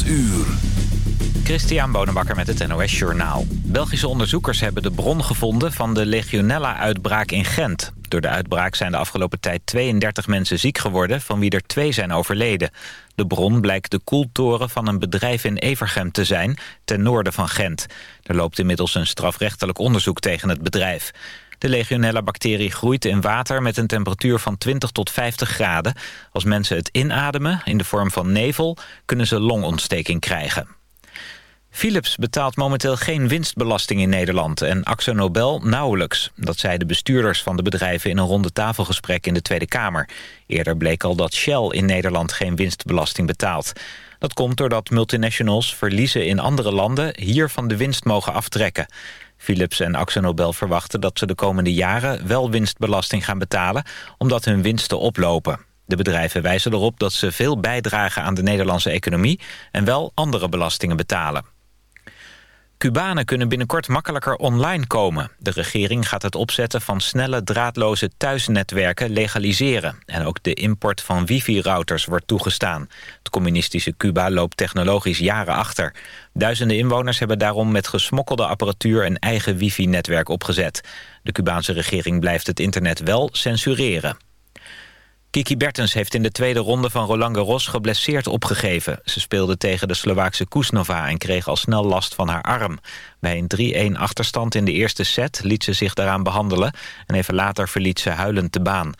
8 uur. Christian Bonenbakker met het NOS Journaal. Belgische onderzoekers hebben de bron gevonden van de Legionella-uitbraak in Gent. Door de uitbraak zijn de afgelopen tijd 32 mensen ziek geworden... van wie er twee zijn overleden. De bron blijkt de koeltoren van een bedrijf in Evergem te zijn... ten noorden van Gent. Er loopt inmiddels een strafrechtelijk onderzoek tegen het bedrijf. De Legionella-bacterie groeit in water met een temperatuur van 20 tot 50 graden. Als mensen het inademen, in de vorm van nevel, kunnen ze longontsteking krijgen. Philips betaalt momenteel geen winstbelasting in Nederland en Nobel nauwelijks. Dat zeiden bestuurders van de bedrijven in een ronde tafelgesprek in de Tweede Kamer. Eerder bleek al dat Shell in Nederland geen winstbelasting betaalt. Dat komt doordat multinationals verliezen in andere landen hier van de winst mogen aftrekken. Philips en Nobel verwachten dat ze de komende jaren wel winstbelasting gaan betalen... omdat hun winsten oplopen. De bedrijven wijzen erop dat ze veel bijdragen aan de Nederlandse economie... en wel andere belastingen betalen. Cubanen kunnen binnenkort makkelijker online komen. De regering gaat het opzetten van snelle draadloze thuisnetwerken legaliseren. En ook de import van wifi-routers wordt toegestaan. Het communistische Cuba loopt technologisch jaren achter. Duizenden inwoners hebben daarom met gesmokkelde apparatuur... een eigen wifi-netwerk opgezet. De Cubaanse regering blijft het internet wel censureren. Kiki Bertens heeft in de tweede ronde van Roland Garros geblesseerd opgegeven. Ze speelde tegen de Slovaakse Kusnova en kreeg al snel last van haar arm. Bij een 3-1 achterstand in de eerste set liet ze zich daaraan behandelen... en even later verliet ze huilend de baan.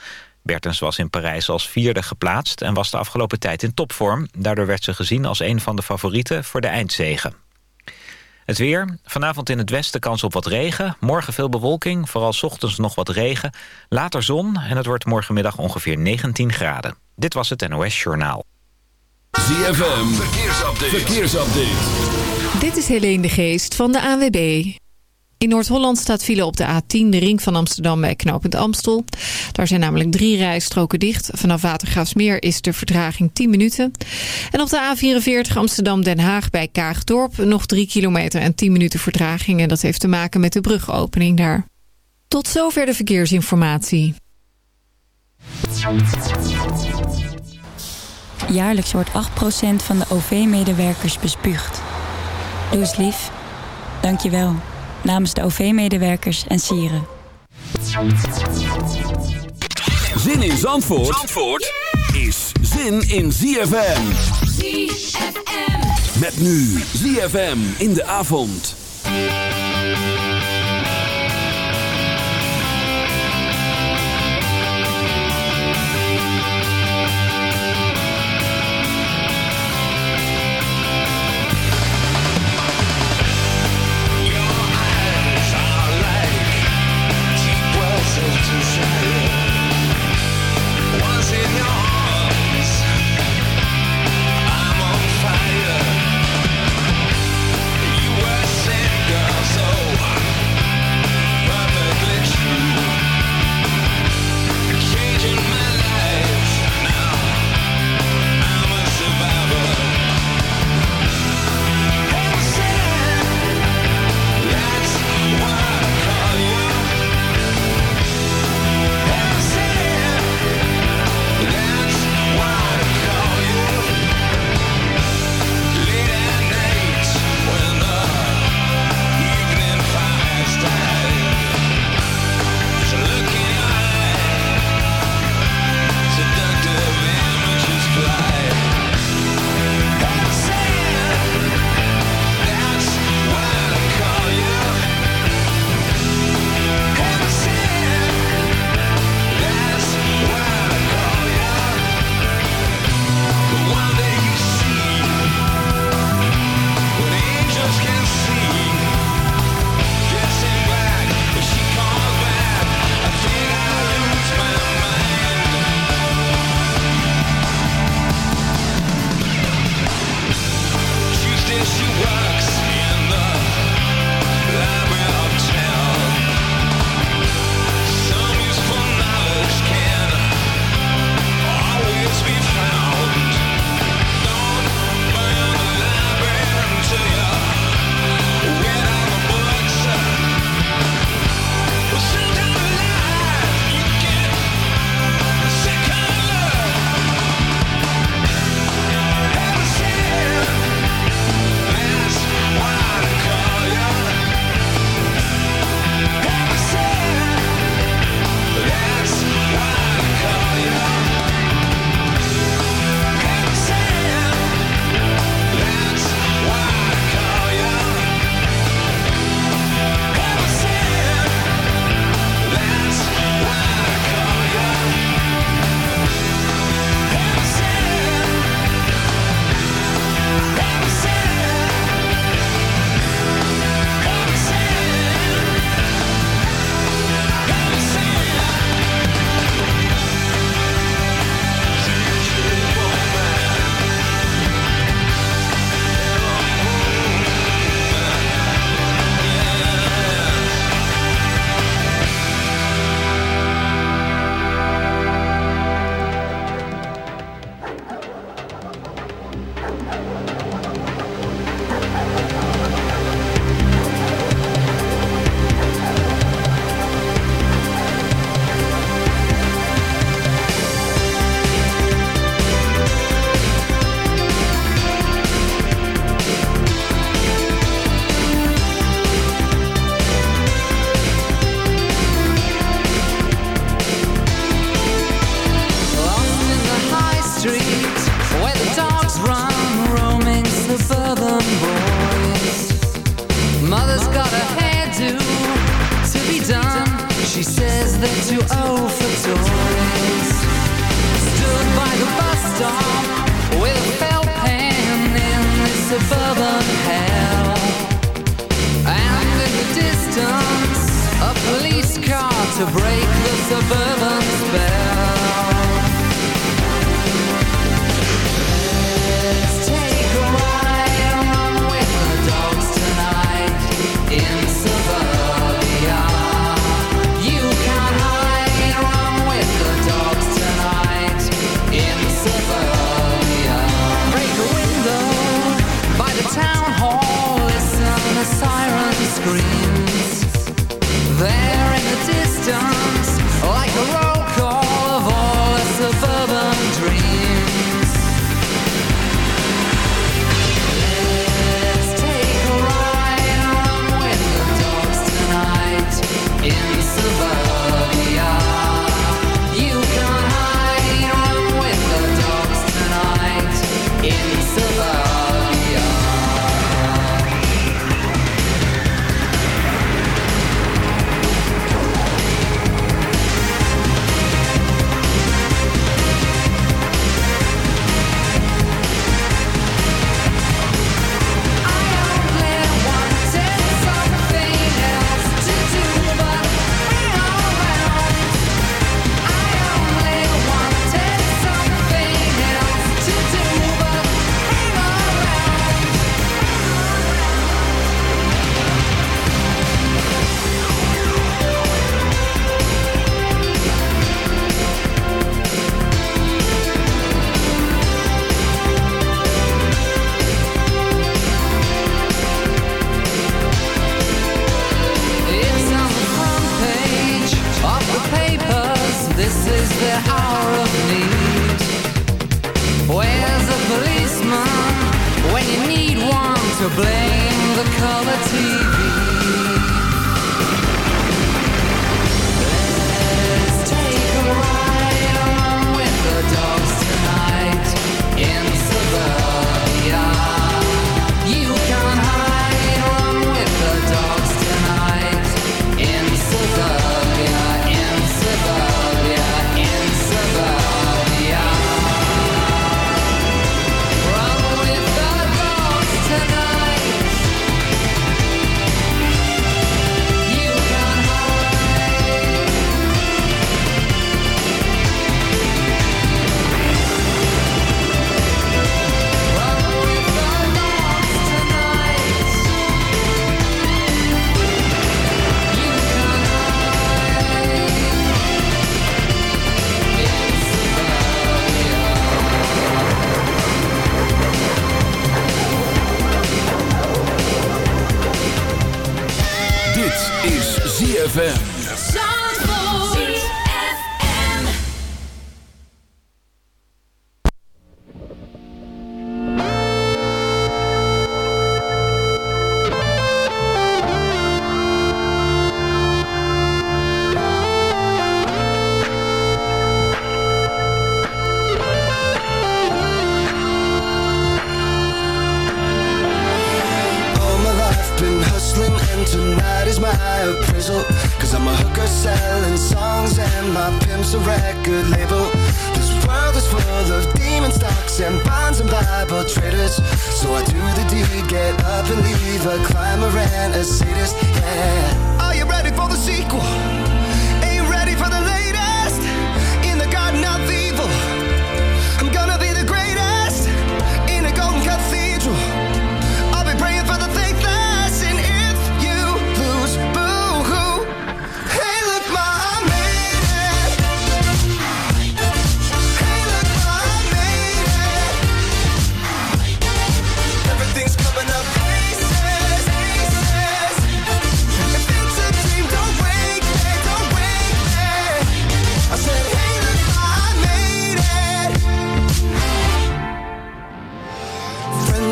Bertens was in Parijs als vierde geplaatst en was de afgelopen tijd in topvorm. Daardoor werd ze gezien als een van de favorieten voor de eindzegen. Het weer. Vanavond in het westen kans op wat regen. Morgen veel bewolking, vooral ochtends nog wat regen. Later zon en het wordt morgenmiddag ongeveer 19 graden. Dit was het NOS Journaal. ZFM. Verkeersupdate. Verkeersupdate. Dit is Helene de Geest van de AWB. In Noord-Holland staat file op de A10, de ring van Amsterdam bij knooppunt Amstel. Daar zijn namelijk drie rijstroken dicht. Vanaf Watergraafsmeer is de vertraging 10 minuten. En op de A44 Amsterdam-Den Haag bij Kaagdorp nog 3 kilometer en 10 minuten vertraging. En dat heeft te maken met de brugopening daar. Tot zover de verkeersinformatie. Jaarlijks wordt 8% van de OV-medewerkers bespuugd. Doe eens lief. Dank je wel namens de OV-medewerkers en sieren. Zin in Zandvoort, Zandvoort is zin in ZFM. ZFM. Met nu ZFM in de avond.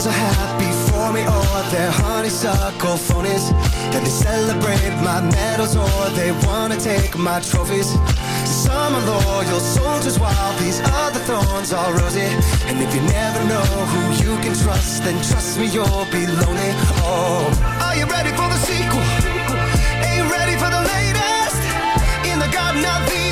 are happy for me. Or they're honeysuckle phonies. And they celebrate my medals or they wanna take my trophies. Some are loyal soldiers while these other thorns are rosy. And if you never know who you can trust then trust me you'll be lonely. Oh, are you ready for the sequel? Ain't ready for the latest? In the garden of the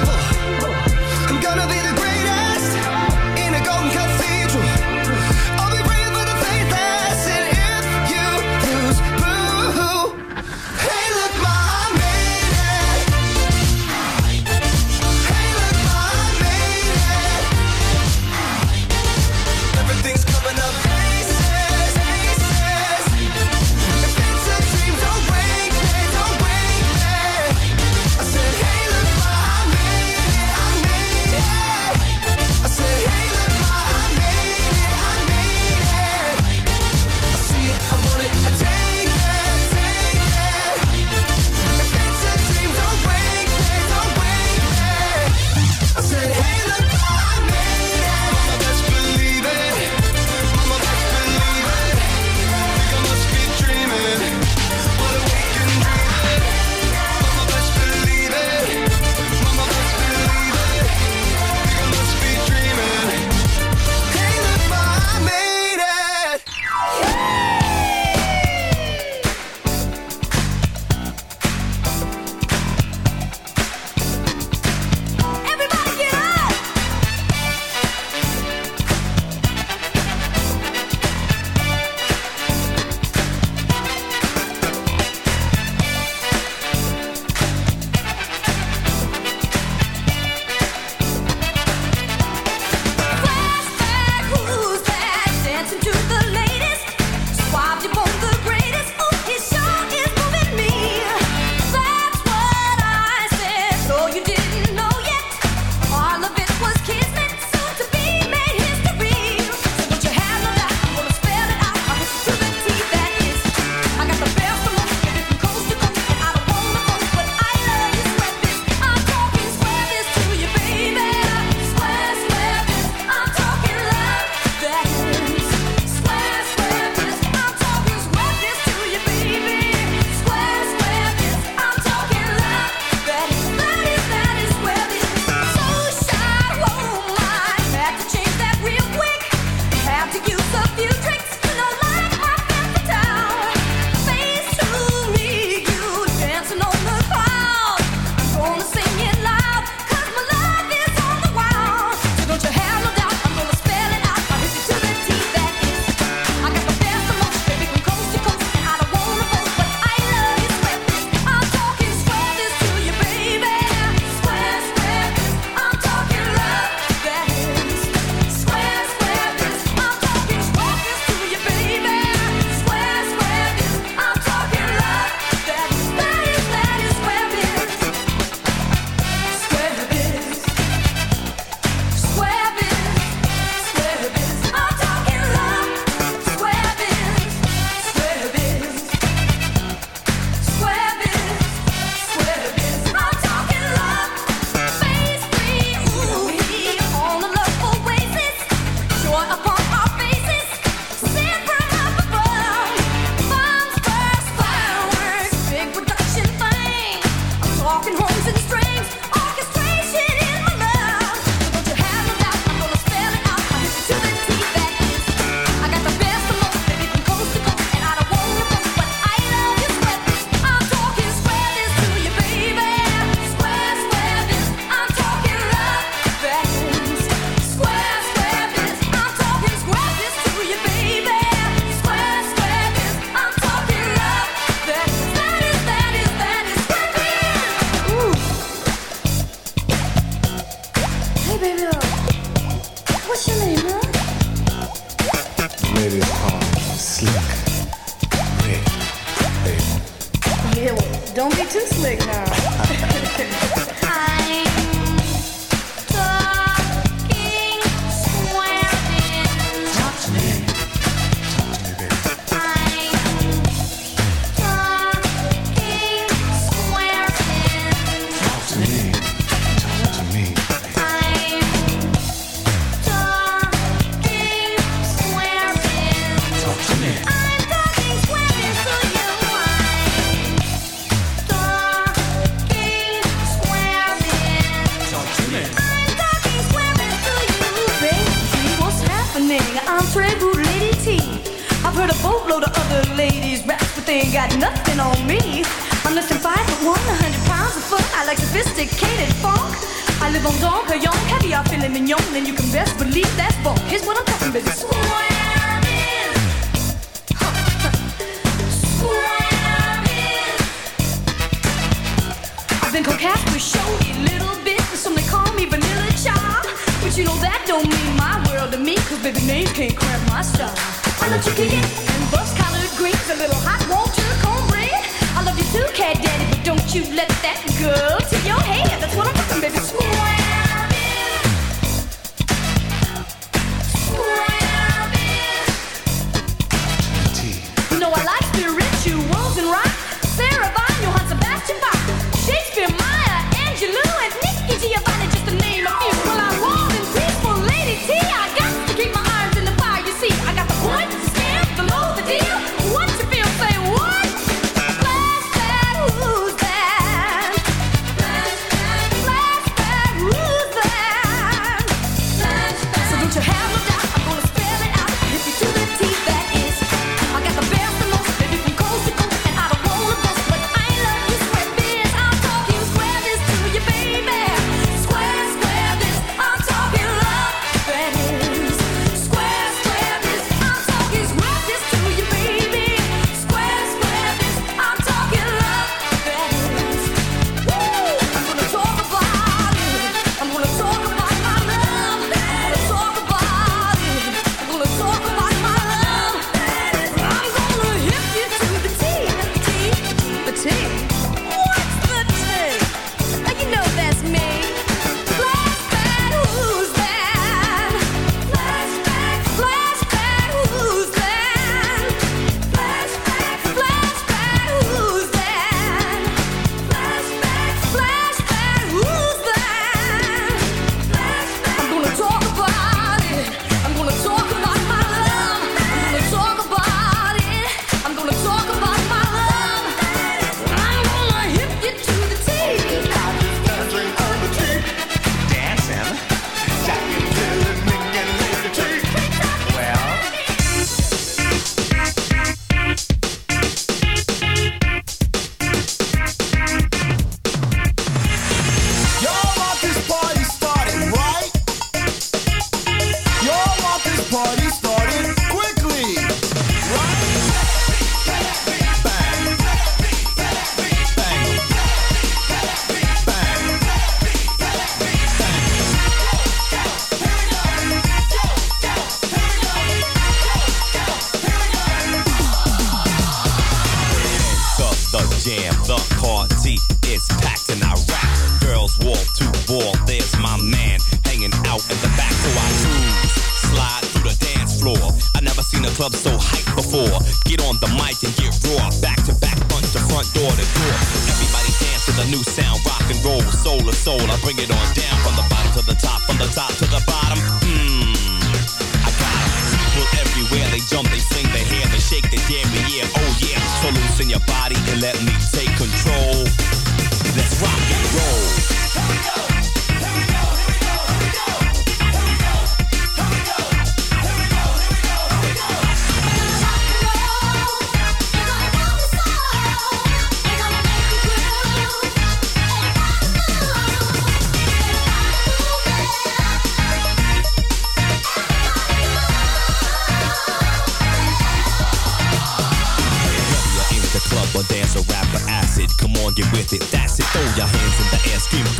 don't mean my world to me, cause baby, name can't cramp my style. I love you kicking and bus collared greens, a little hot water, cornbread. I love you too, cat daddy, but don't you let that go.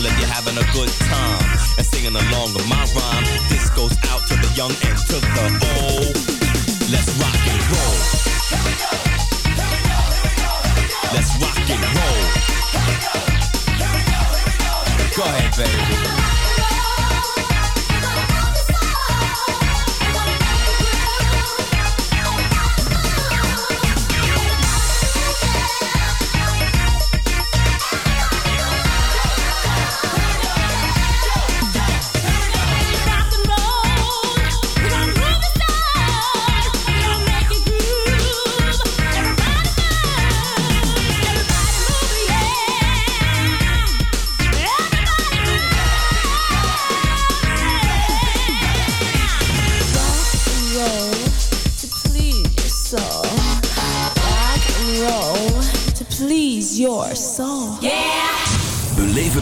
girl if you're having a good time and singing along with my rhyme. This goes out to the young and to the old. Let's rock and roll. Let's rock and roll. Here we go. Here we go. Here we go. Here we go. go ahead, baby.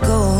go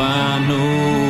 I know.